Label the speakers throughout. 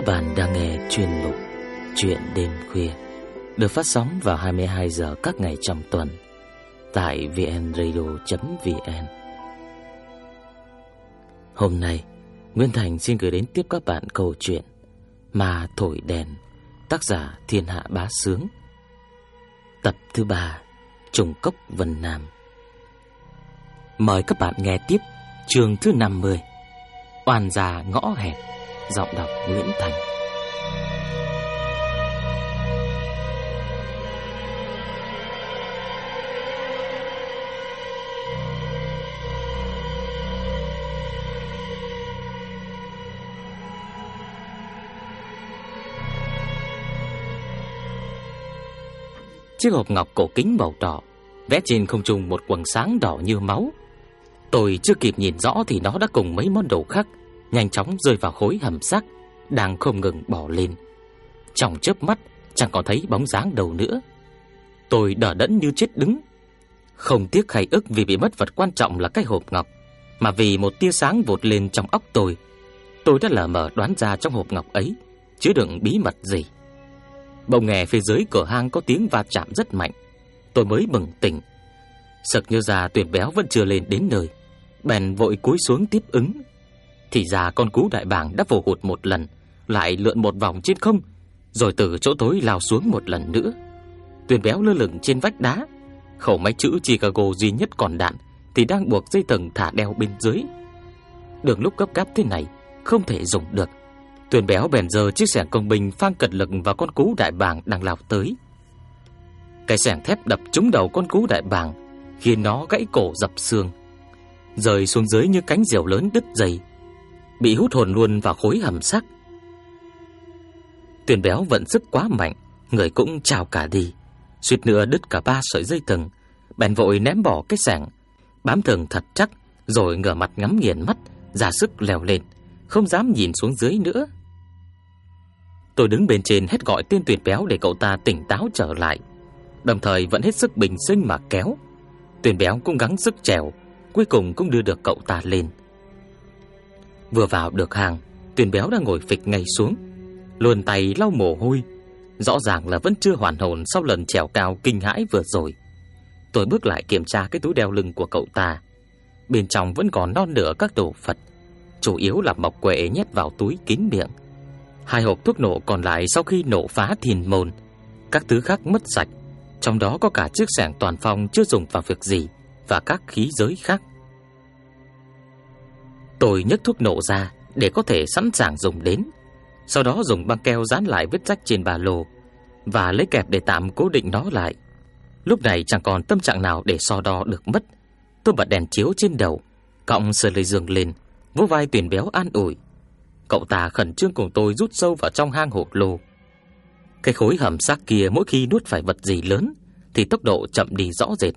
Speaker 1: Các bạn đang nghe chuyên mục Chuyện đêm khuya được phát sóng vào 22 giờ các ngày trong tuần tại vnradio.vn. Hôm nay, Nguyên Thành xin gửi đến tiếp các bạn câu chuyện Mà thổi đèn, tác giả Thiên Hạ Bá Sướng. Tập thứ 3, Trùng Cốc Vân Nam. Mời các bạn nghe tiếp chương thứ 50. Oan gia ngõ hẹp, giọng đọc Nguyễn Thành. Chiếc hộp ngọc cổ kính màu đỏ, Vẽ trên không trung một quầng sáng đỏ như máu Tôi chưa kịp nhìn rõ thì nó đã cùng mấy món đồ khác Nhanh chóng rơi vào khối hầm xác, Đang không ngừng bỏ lên. Trong chớp mắt, Chẳng còn thấy bóng dáng đầu nữa. Tôi đỡ đẫn như chết đứng. Không tiếc hay ức vì bị mất vật quan trọng là cái hộp ngọc, Mà vì một tia sáng vụt lên trong óc tôi Tôi đã lờ mờ đoán ra trong hộp ngọc ấy Chứa đựng bí mật gì. Bỗng nghe phía dưới cửa hang có tiếng va chạm rất mạnh, Tôi mới bừng tỉnh. Sực như ra tuyển béo vẫn chưa lên đến nơi, Bèn vội cúi xuống tiếp ứng. Thì ra con cú đại bàng đã vồ hụt một lần Lại lượn một vòng trên không Rồi từ chỗ tối lao xuống một lần nữa. Tuyền béo lơ lửng trên vách đá Khẩu máy chữ Chicago duy nhất còn đạn Thì đang buộc dây tầng thả đeo bên dưới. Đường lúc cấp gáp thế này Không thể dùng được. Tuyền béo bèn giờ chiếc xẻng công binh phang cật lực vào con cú đại bàng đang lao tới. Cái xẻng thép đập trúng đầu con cú đại bàng, khiến nó gãy cổ dập xương, rơi xuống dưới như cánh diều lớn đứt dây, bị hút hồn luôn vào khối hầm sắt. Tuyền béo vận sức quá mạnh, người cũng trào cả đi, suýt nữa đứt cả ba sợi dây thừng, bèn vội ném bỏ cái sàng bám thừng thật chắc, rồi ngửa mặt ngắm nghiền mắt, ra sức leo lên, không dám nhìn xuống dưới nữa. Tôi đứng bên trên hét gọi tên tuyệt béo để cậu ta tỉnh táo trở lại Đồng thời vẫn hết sức bình sinh mà kéo Tuyển béo cũng gắng sức trèo Cuối cùng cũng đưa được cậu ta lên Vừa vào được hàng Tuyển béo đang ngồi phịch ngay xuống. Luồn tay lau mồ hôi. Rõ ràng là vẫn chưa hoàn hồn Sau lần trèo cao kinh hãi vừa rồi. Tôi bước lại kiểm tra cái túi đeo lưng của cậu ta. Bên trong vẫn còn non nửa các đồ Phật Chủ yếu là mộc quệ nhét vào túi kín miệng. Hai hộp thuốc nổ còn lại sau khi nổ phá thiền môn, các thứ khác mất sạch, trong đó có cả chiếc sẻng toàn phong chưa dùng vào việc gì và các khí giới khác. Tôi nhấc thuốc nổ ra để có thể sẵn sàng dùng đến, sau đó dùng băng keo dán lại vết rách trên ba lô và lấy kẹp để tạm cố định nó lại. Lúc này chẳng còn tâm trạng nào để so đo được mất. Tôi bật đèn chiếu trên đầu, cọng sờ lê giường lên, vỗ vai tuyển béo an ủi. Cậu ta khẩn trương cùng tôi rút sâu vào trong hang hộp lô. Cái khối hầm xác kia mỗi khi nuốt phải vật gì lớn thì tốc độ chậm đi rõ rệt.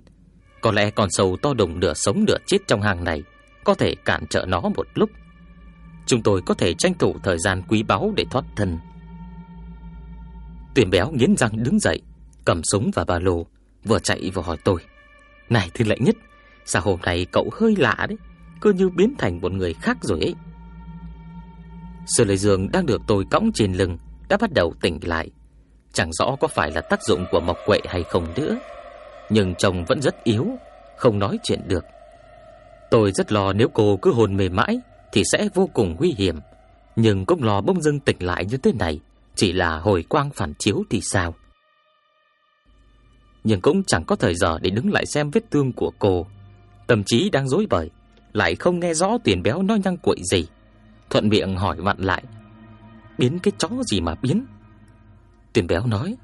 Speaker 1: Có lẽ con sâu to đùng nửa sống nửa chết trong hang này có thể cản trở nó một lúc. Chúng tôi có thể tranh thủ thời gian quý báu để thoát thân. Tuyển béo nghiến răng đứng dậy, cầm súng và ba lô, vừa chạy vừa hỏi tôi. Này thư lệnh nhất, sao hôm nay cậu hơi lạ đấy, cứ như biến thành một người khác rồi ấy. Sư Lê Dương đang được tôi cõng trên lưng đã bắt đầu tỉnh lại. Chẳng rõ có phải là tác dụng của mộc quệ hay không nữa, nhưng chồng vẫn rất yếu, không nói chuyện được. Tôi rất lo nếu cô cứ hồn mê mãi thì sẽ vô cùng nguy hiểm, nhưng cũng lo bỗng dưng tỉnh lại như thế này, chỉ là hồi quang phản chiếu thì sao? Nhưng cũng chẳng có thời giờ để đứng lại xem vết thương của cô. Tâm trí đang rối bời, lại không nghe rõ tiền béo nói nhăng cuội gì. Thuận miệng hỏi vặn lại Biến cái chó gì mà biến tiền béo nói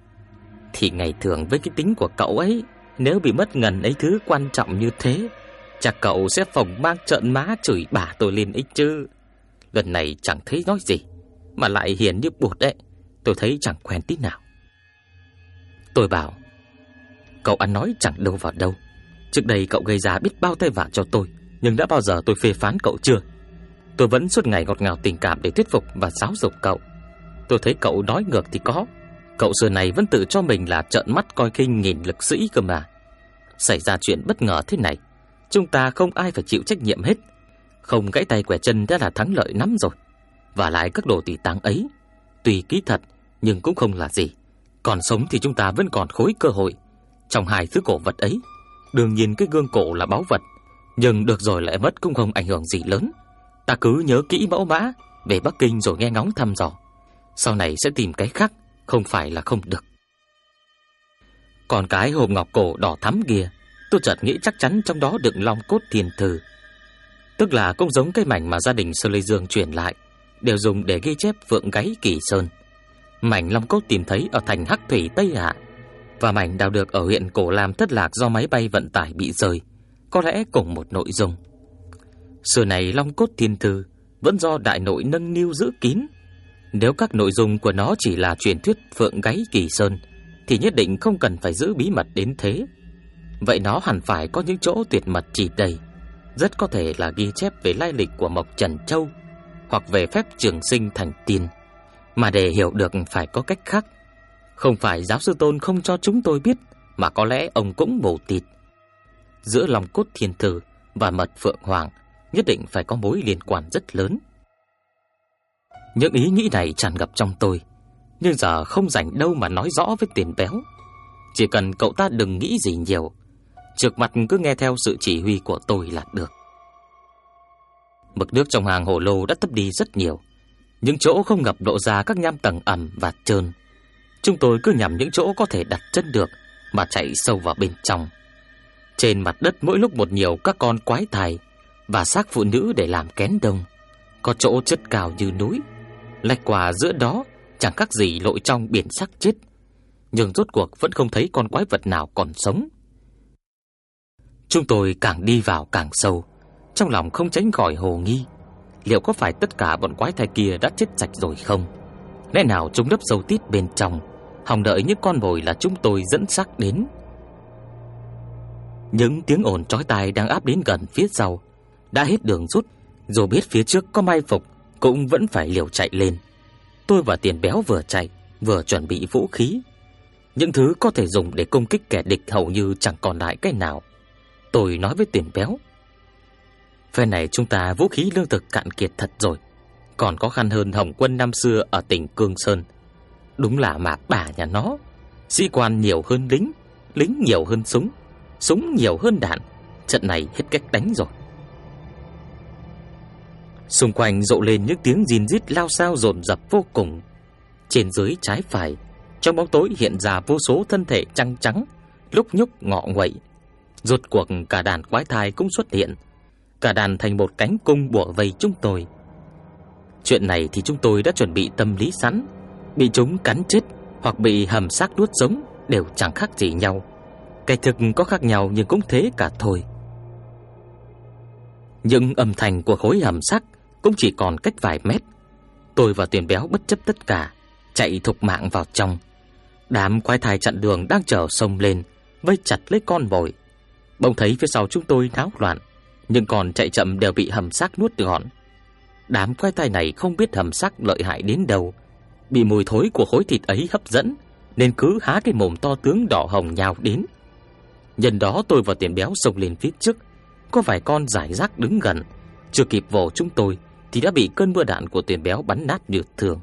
Speaker 1: Thì ngày thường với cái tính của cậu ấy Nếu bị mất ngần ấy thứ quan trọng như thế Chắc cậu sẽ phòng mang trợn má chửi bà tôi lên ích chứ Lần này chẳng thấy nói gì Mà lại hiền như bột đấy Tôi thấy chẳng quen tí nào Tôi bảo Cậu ăn nói chẳng đâu vào đâu Trước đây cậu gây ra biết bao tay vạ cho tôi Nhưng đã bao giờ tôi phê phán cậu chưa Tôi vẫn suốt ngày ngọt ngào tình cảm để thuyết phục và giáo dục cậu. Tôi thấy cậu nói ngược thì có. Cậu xưa này vẫn tự cho mình là trợn mắt coi kinh nghìn lực sĩ cơ mà. Xảy ra chuyện bất ngờ thế này, chúng ta không ai phải chịu trách nhiệm hết. Không gãy tay quẻ chân đã là thắng lợi lắm rồi. Và lại các đồ tỷ táng ấy, tùy kỹ thật nhưng cũng không là gì. Còn sống thì chúng ta vẫn còn khối cơ hội. Trong hai thứ cổ vật ấy, đương nhiên cái gương cổ là báu vật, nhưng được rồi lại mất cũng không ảnh hưởng gì lớn. Ta cứ nhớ kỹ mẫu mã về Bắc Kinh rồi nghe ngóng thăm dò. Sau này sẽ tìm cái khác, không phải là không được. Còn cái hộp ngọc cổ đỏ thắm kia, tôi chợt nghĩ chắc chắn trong đó đựng long cốt thiên thư. Tức là cũng giống cái mảnh mà gia đình Sơ Lê Dương truyền lại, đều dùng để ghi chép vượng gáy kỳ sơn. Mảnh long cốt tìm thấy ở thành Hắc Thủy Tây Hạ và mảnh đào được ở huyện Cổ Lam thất lạc do máy bay vận tải bị rơi, có lẽ cùng một nội dung. Xưa này long cốt thiên thư vẫn do đại nội nâng niu giữ kín. Nếu các nội dung của nó chỉ là truyền thuyết phượng gáy kỳ sơn thì nhất định không cần phải giữ bí mật đến thế. Vậy nó hẳn phải có những chỗ tuyệt mật chỉ đầy, rất có thể là ghi chép về lai lịch của Mộc Trần Châu hoặc về phép trường sinh thành tiên. Mà để hiểu được phải có cách khác. Không phải giáo sư Tôn không cho chúng tôi biết, mà có lẽ ông cũng bổ tịt. Giữa lòng cốt thiên tử và mật phượng hoàng nhất định phải có mối liên quan rất lớn. Những ý nghĩ này tràn ngập trong tôi, nhưng giờ không rảnh đâu mà nói rõ với tiền béo. Chỉ cần cậu ta đừng nghĩ gì nhiều, trước mặt cứ nghe theo sự chỉ huy của tôi là được. Mực nước trong hàng hồ lô đã thấp đi rất nhiều, những chỗ không ngập độ ra các nham tầng ẩm và trơn. Chúng tôi cứ nhằm những chỗ có thể đặt chân được mà chạy sâu vào bên trong. Trên mặt đất mỗi lúc một nhiều các con quái thai và xác phụ nữ để làm kén đông, có chỗ chất cao như núi, lạch qua giữa đó chẳng khác gì lội trong biển xác chết. Nhưng rốt cuộc vẫn không thấy con quái vật nào còn sống. Chúng tôi càng đi vào càng sâu, trong lòng không tránh khỏi hồ nghi. Liệu có phải tất cả bọn quái thai kia đã chết sạch rồi không? Lẽ nào chúng đắp sâu tít bên trong, hòng đợi những con mồi là chúng tôi dẫn xác đến? Những tiếng ồn chói tai đang áp đến gần phía sau, đã hết đường rút, dù biết phía trước có mai phục cũng vẫn phải liều chạy lên. Tôi và Tiền Béo vừa chạy, vừa chuẩn bị vũ khí. Những thứ có thể dùng để công kích kẻ địch hầu như chẳng còn lại cái nào. Tôi nói với Tiền Béo, Phe này chúng ta vũ khí lương thực cạn kiệt thật rồi. Còn khó khăn hơn Hồng quân năm xưa ở tỉnh Cương Sơn. Đúng là mà bà nhà nó. Sĩ quan nhiều hơn lính Lính nhiều hơn súng Súng nhiều hơn đạn. Trận này hết cách đánh rồi. Xung quanh rộ lên những tiếng gìn rít lao sao dồn dập vô cùng. Trên dưới trái phải Trong bóng tối hiện ra vô số thân thể trắng trắng Lúc nhúc ngọ nguậy. Rốt cuộc cả đàn quái thai cũng xuất hiện. Cả đàn thành một cánh cung bủa vây chúng tôi. Chuyện này thì chúng tôi đã chuẩn bị tâm lý sẵn. Bị chúng cắn chết Hoặc bị hầm xác nuốt sống Đều chẳng khác gì nhau. Cái thực có khác nhau nhưng cũng thế cả thôi. Nhưng âm thanh của khối hầm xác Cũng chỉ còn cách vài mét. Tôi và tuyển béo bất chấp tất cả, Chạy thục mạng vào trong. Đám quái thai chặn đường đang chờ sông lên, Vây chặt lấy con bồi. Bỗng thấy phía sau chúng tôi náo loạn nhưng còn chạy chậm đều bị hầm xác nuốt gọn. Đám quái tai này không biết hầm xác lợi hại đến đâu, bị mùi thối của khối thịt ấy hấp dẫn, nên cứ há cái mồm to tướng đỏ hồng nhào đến. Nhân đó tôi và tiền béo xông lên phía trước, có vài con giải rác đứng gần, chưa kịp vồ chúng tôi thì đã bị cơn mưa đạn của tiền béo bắn nát như thường.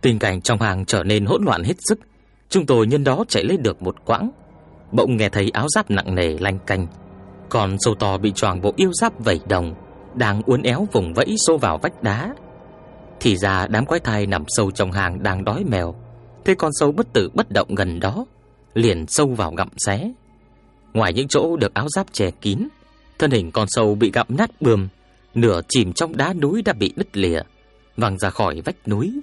Speaker 1: Tình cảnh trong hàng trở nên hỗn loạn hết sức, chúng tôi nhân đó chạy lên được một quãng, bỗng nghe thấy áo giáp nặng nề lanh canh, còn sâu to bị choàng bộ yêu giáp vẩy đồng, Đang uốn éo vùng vẫy xô vào vách đá. Thì ra đám quái thai nằm sâu trong hàng đang đói mèo Thế con sâu bất tử bất động gần đó, Liền sâu vào gặm xé. Ngoài những chỗ được áo giáp che kín, Thân hình con sâu bị gặm nát bươm, Nửa chìm trong đá núi đã bị đứt lìa, Văng ra khỏi vách núi.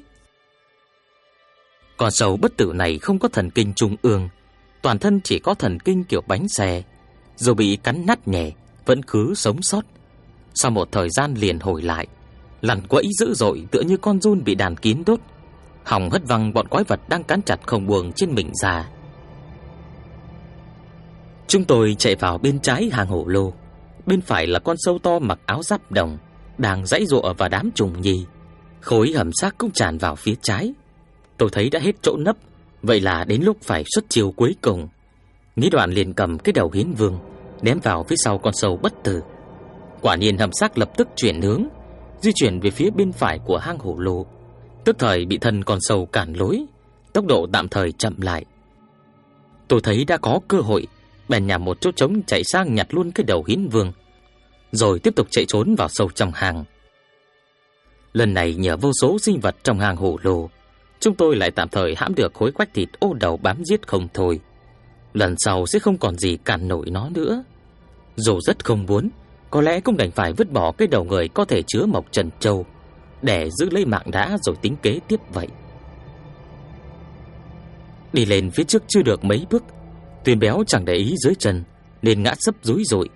Speaker 1: Con sâu bất tử này không có thần kinh trung ương Toàn thân chỉ có thần kinh kiểu bánh xe dù bị cắn nát nhẹ vẫn cứ sống sót. Sau một thời gian liền hồi lại, lằn quẫy dữ dội tựa như con run bị đàn kín đốt, hỏng hất văng bọn quái vật đang cắn chặt không buông trên mình ra. Chúng tôi chạy vào bên trái hàng hổ lô, bên phải là con sâu to mặc áo giáp đồng đang dãy dụa và đám trùng nhì. Khối hầm xác cũng tràn vào phía trái. Tôi thấy đã hết chỗ nấp, vậy là đến lúc phải xuất chiêu cuối cùng. Nghĩ đoạn liền cầm cái đầu hiến vương Ném vào phía sau con sâu bất tử Quả nhiên hầm xác lập tức chuyển hướng Di chuyển về phía bên phải của hang hổ lô Tức thời bị thân con sâu cản lối, tốc độ tạm thời chậm lại. Tôi thấy đã có cơ hội, bèn nhằm một chỗ trống chạy sang nhặt luôn cái đầu hiến vương, rồi tiếp tục chạy trốn vào sâu trong hang Lần này nhờ vô số sinh vật trong hang hổ lô, chúng tôi lại tạm thời hãm được khối quách thịt ô đầu bám giết không thôi. Lần sau sẽ không còn gì cản nổi nó nữa. Dù rất không muốn, có lẽ cũng đành phải vứt bỏ cái đầu người có thể chứa mộc trần châu để giữ lấy mạng đã rồi tính kế tiếp vậy. Đi lên phía trước chưa được mấy bước, Tuyền béo chẳng để ý dưới chân nên ngã sấp rúi rụi.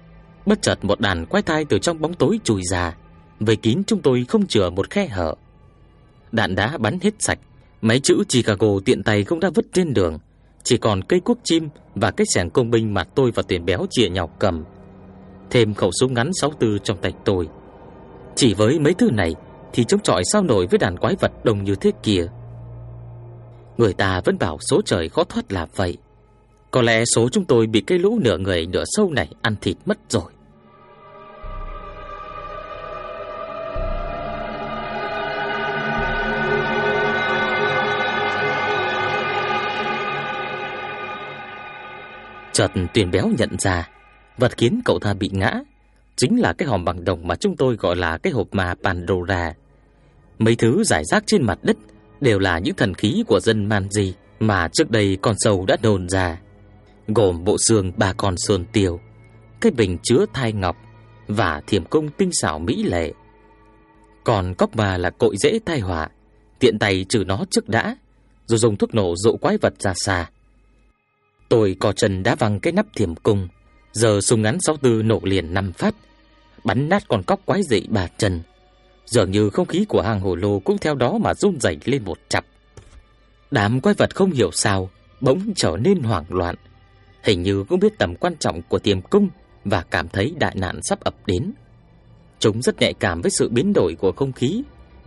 Speaker 1: Bất chợt một đàn quái thai từ trong bóng tối chui ra, vây kín chúng tôi không chừa một khe hở. Đạn đá bắn hết sạch, mấy chữ Chicago tiện tay cũng đã vứt trên đường, chỉ còn cây cuốc chim và cái xẻng công binh mà tôi và tiền béo chia nhau cầm. Thêm khẩu súng ngắn 64 trong tay tôi. Chỉ với mấy thứ này thì chống chọi sao nổi với đàn quái vật đông như thế kia. Người ta vẫn bảo số trời khó thoát là vậy. Có lẽ số chúng tôi bị cái lũ nửa người nửa sâu này ăn thịt mất rồi. Chợt tuyển béo nhận ra. Vật khiến cậu ta bị ngã Chính là cái hòm bằng đồng mà chúng tôi gọi là cái hộp ma Pandora. Mấy thứ giải rác trên mặt đất Đều là những thần khí của dân Manji Mà trước đây con sâu đã nôn ra. Gồm bộ xương ba con sơn tiêu, Cái bình chứa thai ngọc Và thiểm công tinh xảo mỹ lệ. Còn cóc ma là cội dễ tai họa, Tiện tay trừ nó trước đã, Rồi dùng thuốc nổ dụ quái vật ra xa. Tôi cò chân đá văng cái nắp thiểm cung. Giờ súng ngắn 64 nổ liền năm phát. Bắn nát con cóc quái dị bà trần. Dường như không khí của hang hồ lô Cũng theo đó mà run rẩy lên một chập Đám quái vật không hiểu sao, Bỗng trở nên hoảng loạn. Hình như cũng biết tầm quan trọng của tiềm cung Và cảm thấy đại nạn sắp ập đến. Chúng rất nhạy cảm với sự biến đổi của không khí.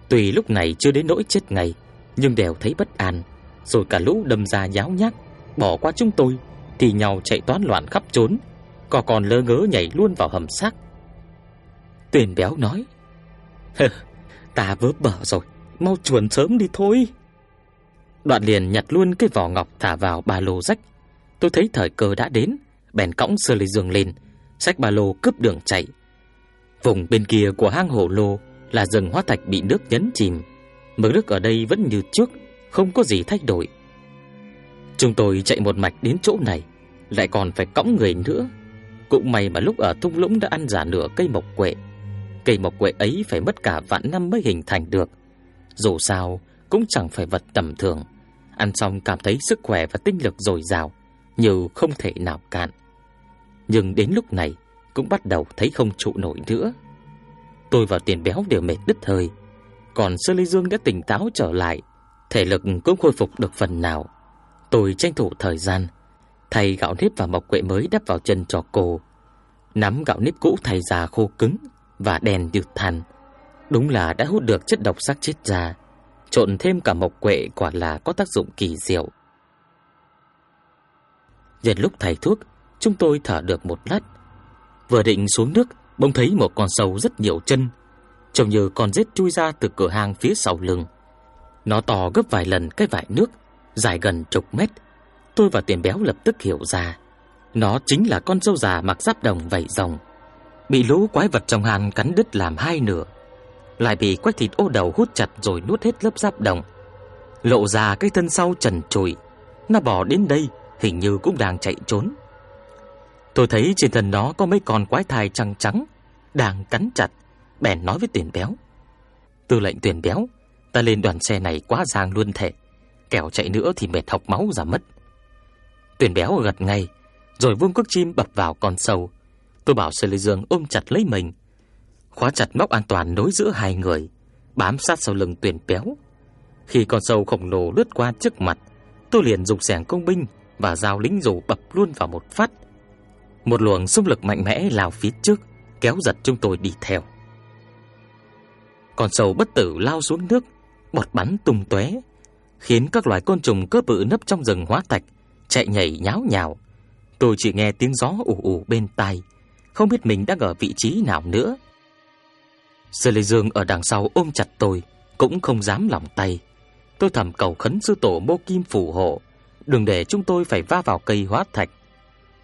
Speaker 1: Tùy lúc này chưa đến nỗi chết ngay, Nhưng đều thấy bất an, Rồi cả lũ đâm ra nháo nhác. Bỏ qua chúng tôi, Thì nhau chạy toán loạn khắp trốn có còn lơ ngớ nhảy luôn vào hầm xác. Tuyền béo nói Ta vớ bở rồi, Mau chuồn sớm đi thôi. Đoạn liền nhặt luôn cái vỏ ngọc thả vào ba lô rách. Tôi thấy thời cơ đã đến, Bèn cõng sơ lê giường lên, Xách ba lô cướp đường chạy. Vùng bên kia của hang hổ lô Là rừng hóa thạch bị nước nhấn chìm. Mực nước ở đây vẫn như trước, Không có gì thay đổi. Chúng tôi chạy một mạch đến chỗ này, Lại còn phải cõng người nữa. Cũng may mà lúc ở thung lũng đã ăn giả nửa cây mộc quệ. Cây mộc quệ ấy phải mất cả vạn năm mới hình thành được. Dù sao, cũng chẳng phải vật tầm thường. Ăn xong cảm thấy sức khỏe và tinh lực dồi dào, Như không thể nào cạn. Nhưng đến lúc này, Cũng bắt đầu thấy không trụ nổi nữa. Tôi và tiền béo đều mệt đứt hơi. Còn Sơ Lê Dương đã tỉnh táo trở lại, Thể lực cũng khôi phục được phần nào. Tôi tranh thủ thời gian. Thay gạo nếp và mộc quệ mới đắp vào chân cho cô. Nắm gạo nếp cũ thay già khô cứng Và đèn như than. Đúng là đã hút được chất độc xác chết ra. Trộn thêm cả mộc quệ quả là có tác dụng kỳ diệu. Nhân lúc thầy thuốc, Chúng tôi thở được một lát. Vừa định xuống nước, Bỗng thấy một con sâu rất nhiều chân, Trông như con rết chui ra từ cửa hàng phía sau lưng. Nó to gấp vài lần cái vải nước Dài gần chục mét, Tôi và tiền béo lập tức hiểu ra, Nó chính là con sâu già mặc giáp đồng vảy rồng, Bị lũ quái vật trong hàn cắn đứt làm hai nửa, Lại bị quách thịt ô đầu hút chặt rồi nuốt hết lớp giáp đồng. Lộ ra cái thân sau trần trụi, Nó bỏ đến đây Hình như cũng đang chạy trốn. Tôi thấy trên thân nó có mấy con quái thai trắng trắng Đang cắn chặt, Bèn nói với tiền béo. Tư lệnh tiền béo, Ta lên đoàn xe này quá giang luôn thể Kẻo chạy nữa thì mệt học máu ra mất. Tuyển béo gật ngay, Rồi vuông cước chim bập vào con sâu. Tôi bảo Sơ Lê Dương ôm chặt lấy mình. Khóa chặt móc an toàn nối giữa hai người, Bám sát sau lưng tuyển béo. Khi con sâu khổng lồ lướt qua trước mặt, Tôi liền dùng sẻng công binh Và dao lính rủ bập luôn vào một phát. Một luồng xung lực mạnh mẽ lao phía trước, Kéo giật chúng tôi đi theo. Con sâu bất tử lao xuống nước, Bọt bắn tung tóe. Khiến các loài côn trùng cơ bự nấp trong rừng hóa thạch Chạy nhảy nháo nhào Tôi chỉ nghe tiếng gió ù ù bên tai Không biết mình đang ở vị trí nào nữa Sư Lê Dương ở đằng sau ôm chặt tôi Cũng không dám lòng tay Tôi thầm cầu khấn sư tổ Mô Kim phù hộ, đừng để chúng tôi phải va vào cây hóa thạch.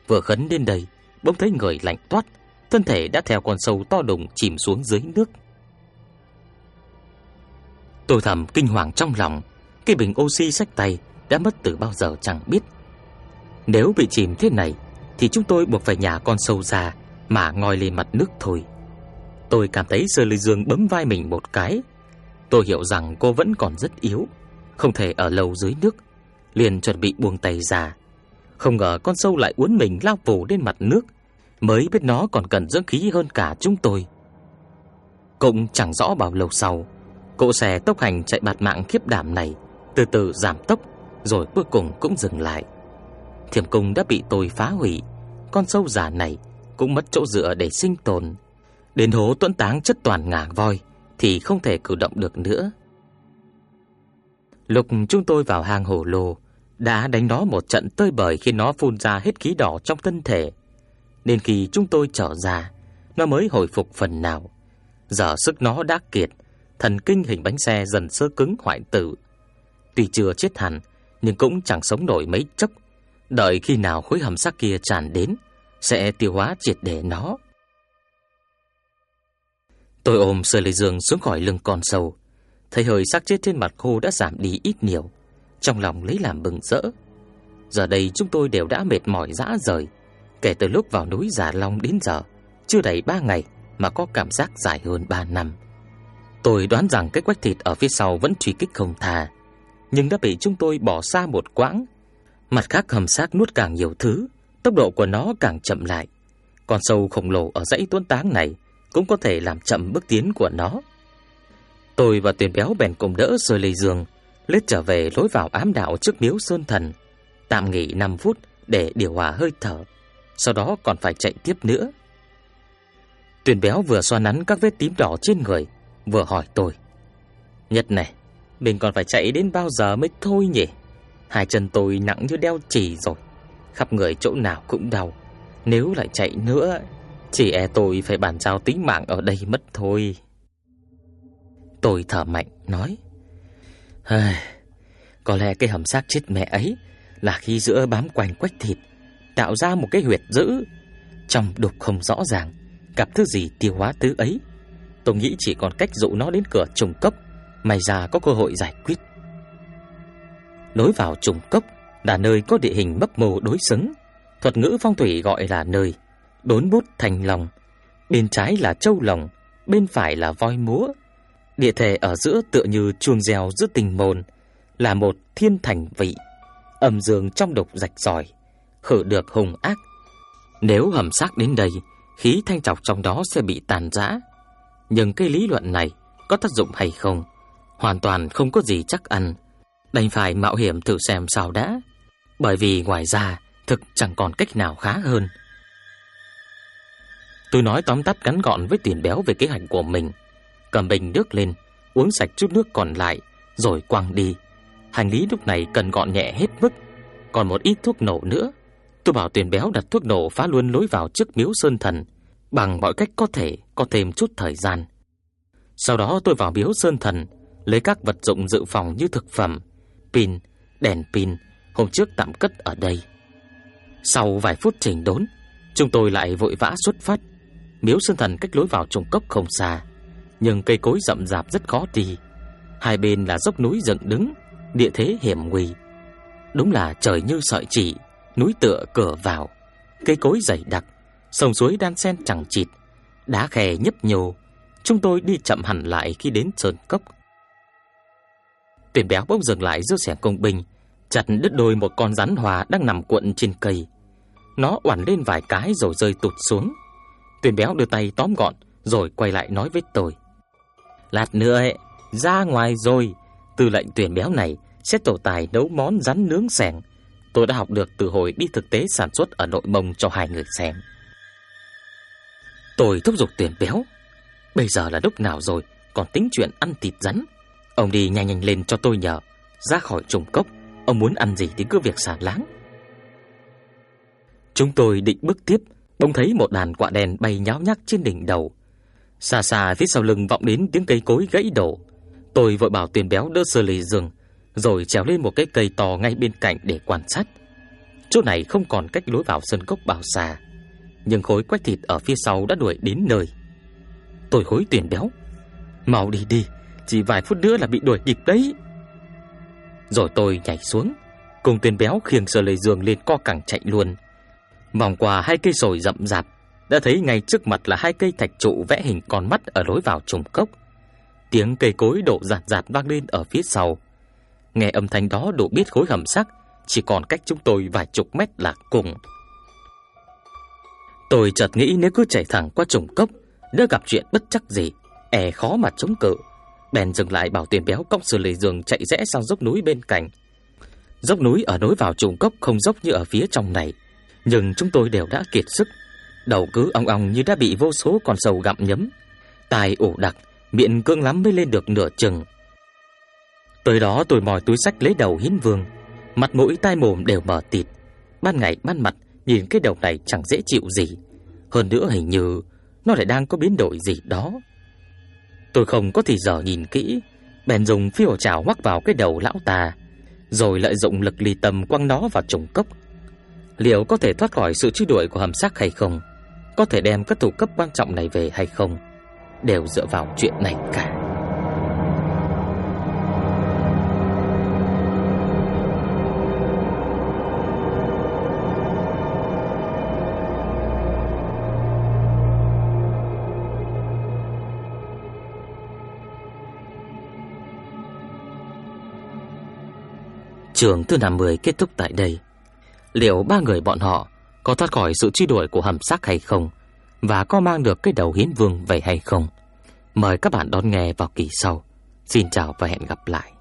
Speaker 1: Vừa khấn đến đây, bỗng thấy người lạnh toát, thân thể đã theo con sâu to đùng chìm xuống dưới nước. Tôi thầm kinh hoàng trong lòng, cái bình oxy sách tay đã mất từ bao giờ chẳng biết. Nếu bị chìm thế này thì chúng tôi buộc phải nhả con sâu ra mà ngoi lên mặt nước thôi. Tôi cảm thấy Sơ Lê Dương bấm vai mình một cái. Tôi hiểu rằng cô vẫn còn rất yếu, không thể ở lâu dưới nước, liền chuẩn bị buông tay ra. Không ngờ con sâu lại uốn mình lao phủ lên mặt nước, mới biết nó còn cần dưỡng khí hơn cả chúng tôi. Cũng chẳng rõ bao lâu sau, cỗ xe tốc hành chạy bạt mạng khiếp đảm này từ từ giảm tốc, rồi cuối cùng cũng dừng lại. Thiểm cung đã bị tôi phá hủy, con sâu già này cũng mất chỗ dựa để sinh tồn. Đến hố tuẫn táng chất toàn ngả voi thì không thể cử động được nữa. Lúc chúng tôi vào hang hồ lô, đã đánh nó một trận tơi bời khi nó phun ra hết khí đỏ trong thân thể. Nên khi chúng tôi trở ra, nó mới hồi phục phần nào. Giờ sức nó đã kiệt, thần kinh hình bánh xe dần sơ cứng hoại tử. Tuy chưa chết hẳn, nhưng cũng chẳng sống nổi mấy chốc. Đợi khi nào khối hầm xác kia tràn đến, sẽ tiêu hóa triệt để nó. Tôi ôm sợi Lê Dương xuống khỏi lưng con sâu, thấy hơi xác chết trên mặt khô đã giảm đi ít nhiều, trong lòng lấy làm mừng rỡ. Giờ đây chúng tôi đều đã mệt mỏi dã rời, kể từ lúc vào núi già Long đến giờ, chưa đầy ba ngày mà có cảm giác dài hơn ba năm. Tôi đoán rằng cái quách thịt ở phía sau vẫn truy kích không tha, nhưng đã bị chúng tôi bỏ xa một quãng. Mặt khác hầm xác nuốt càng nhiều thứ, tốc độ của nó càng chậm lại. Con sâu khổng lồ ở dãy tuấn táng này cũng có thể làm chậm bước tiến của nó. Tôi và Tuyền Béo bèn cùng đỡ rời lề giường lết trở về lối vào ám đạo trước miếu Sơn Thần, tạm nghỉ 5 phút để điều hòa hơi thở, sau đó còn phải chạy tiếp nữa. Tuyền Béo vừa xoa nắn các vết tím đỏ trên người, vừa hỏi tôi: "Nhật này, mình còn phải chạy đến bao giờ mới thôi nhỉ? Hai chân tôi nặng như đeo chỉ rồi, khắp người chỗ nào cũng đau. Nếu lại chạy nữa, chỉ e tôi phải bàn giao tính mạng ở đây mất thôi." Tôi thở mạnh nói: "Có lẽ cái hầm xác chết mẹ ấy là khi giữa bám quanh quách thịt, tạo ra một cái huyệt dữ, trong đục không rõ ràng, gặp thứ gì tiêu hóa thứ ấy." Tôi nghĩ chỉ còn cách dụ nó đến cửa trùng cốc, may ra có cơ hội giải quyết. Lối vào trùng cốc là nơi có địa hình mấp mô đối xứng, thuật ngữ phong thủy gọi là nơi đốn bút thành lòng. Bên trái là châu lòng, bên phải là voi múa. Địa thể ở giữa tựa như chuông reo giữa tình môn, là một thiên thành vị, âm dương trong độc rạch giỏi, khử được hùng ác. Nếu hầm xác đến đây, khí thanh trọc trong đó sẽ bị tàn rã. Nhưng cái lý luận này có tác dụng hay không, hoàn toàn không có gì chắc ăn, đành phải mạo hiểm thử xem sao đã. Bởi vì ngoài ra, thực chẳng còn cách nào khá hơn. Tôi nói tóm tắt ngắn gọn với tiền béo về kế hoạch của mình, cầm bình nước lên, uống sạch chút nước còn lại, rồi quăng đi. Hành lý lúc này cần gọn nhẹ hết mức, còn một ít thuốc nổ nữa. Tôi bảo tiền béo đặt thuốc nổ phá luôn lối vào trước miếu sơn thần, bằng mọi cách có thể, có thêm chút thời gian. Sau đó tôi vào miếu sơn thần, lấy các vật dụng dự phòng như thực phẩm, pin, đèn pin hôm trước tạm cất ở đây. Sau vài phút chỉnh đốn, chúng tôi lại vội vã xuất phát. Miếu Sơn Thần cách lối vào trùng cốc không xa, nhưng cây cối rậm rạp rất khó đi. Hai bên là dốc núi dựng đứng, địa thế hiểm nguy. Đúng là trời như sợi chỉ, núi tựa cửa vào, cây cối dày đặc, sông suối đan xen chẳng chịt, đá khe nhấp nhô. Chúng tôi đi chậm hẳn lại khi đến sơn cốc. Tuyển béo bỗng dừng lại giữa xẻng công binh, chặt đứt đôi một con rắn hòa đang nằm cuộn trên cây. Nó oản lên vài cái rồi rơi tụt xuống. Tuyển béo đưa tay tóm gọn rồi quay lại nói với tôi. Lát nữa ấy, ra ngoài rồi, từ lệnh tuyển béo này sẽ tổ tài nấu món rắn nướng xẻng. Tôi đã học được từ hồi đi thực tế sản xuất ở nội mông cho hai người xem. Tôi thúc giục tuyển béo. Bây giờ là lúc nào rồi, còn tính chuyện ăn thịt rắn. Ông đi nhanh nhanh lên cho tôi nhờ. Ra khỏi trùng cốc, ông muốn ăn gì thì cứ việc xả láng. Chúng tôi định bước tiếp, bỗng thấy một đàn quạ đen bay nháo nhác trên đỉnh đầu. Xa xa phía sau lưng vọng đến tiếng cây cối gãy đổ. Tôi vội bảo Tuyền Béo đỡ Sơ lì rừng rồi trèo lên một cái cây to ngay bên cạnh để quan sát. Chỗ này không còn cách lối vào sân cốc bao xa, nhưng khối quách thịt ở phía sau đã đuổi đến nơi. Tôi hối tuyển béo, mau đi đi, chỉ vài phút nữa là bị đuổi kịp đấy. Rồi tôi nhảy xuống, cùng tuyển béo khiêng sờ lầy giường lên co cẳng chạy luôn. Vòng qua hai cây sồi rậm rạp, đã thấy ngay trước mặt là hai cây thạch trụ vẽ hình con mắt ở lối vào trùng cốc. Tiếng cây cối đổ rạt rạt vang lên ở phía sau. Nghe âm thanh đó đủ biết khối hầm sắc chỉ còn cách chúng tôi vài chục mét là cùng. Tôi chợt nghĩ nếu cứ chạy thẳng qua trùng cốc, đã gặp chuyện bất chắc gì, e khó mà chống cự. Bèn dừng lại bảo tiền béo cõng sờ lề giường chạy rẽ sang dốc núi bên cạnh. Dốc núi ở nối vào trùng cốc không dốc như ở phía trong này, nhưng chúng tôi đều đã kiệt sức. Đầu cứ ong ong như đã bị vô số con sâu gặm nhấm. Tai ủ đặc, miệng cương lắm mới lên được nửa chừng. Tới đó tôi mòi túi sách lấy đầu hiến vương, mặt mũi tai mồm đều mở tịt. Ban ngày ban mặt nhìn cái đầu này chẳng dễ chịu gì. Hơn nữa hình như nó lại đang có biến đổi gì đó. Tôi không có thì giờ nhìn kỹ, bèn dùng phiêu chảo hoắc vào cái đầu lão ta, rồi lợi dụng lực ly tâm quăng nó vào trùng cốc. Liệu có thể thoát khỏi sự truy đuổi của hầm sắc hay không? Có thể đem các thủ cấp quan trọng này về hay không? Đều dựa vào chuyện này cả. Trường thứ 50 kết thúc tại đây. Liệu ba người bọn họ có thoát khỏi sự truy đuổi của hầm xác hay không? Và có mang được cái đầu hiến vương về hay không? Mời các bạn đón nghe vào kỳ sau. Xin chào và hẹn gặp lại.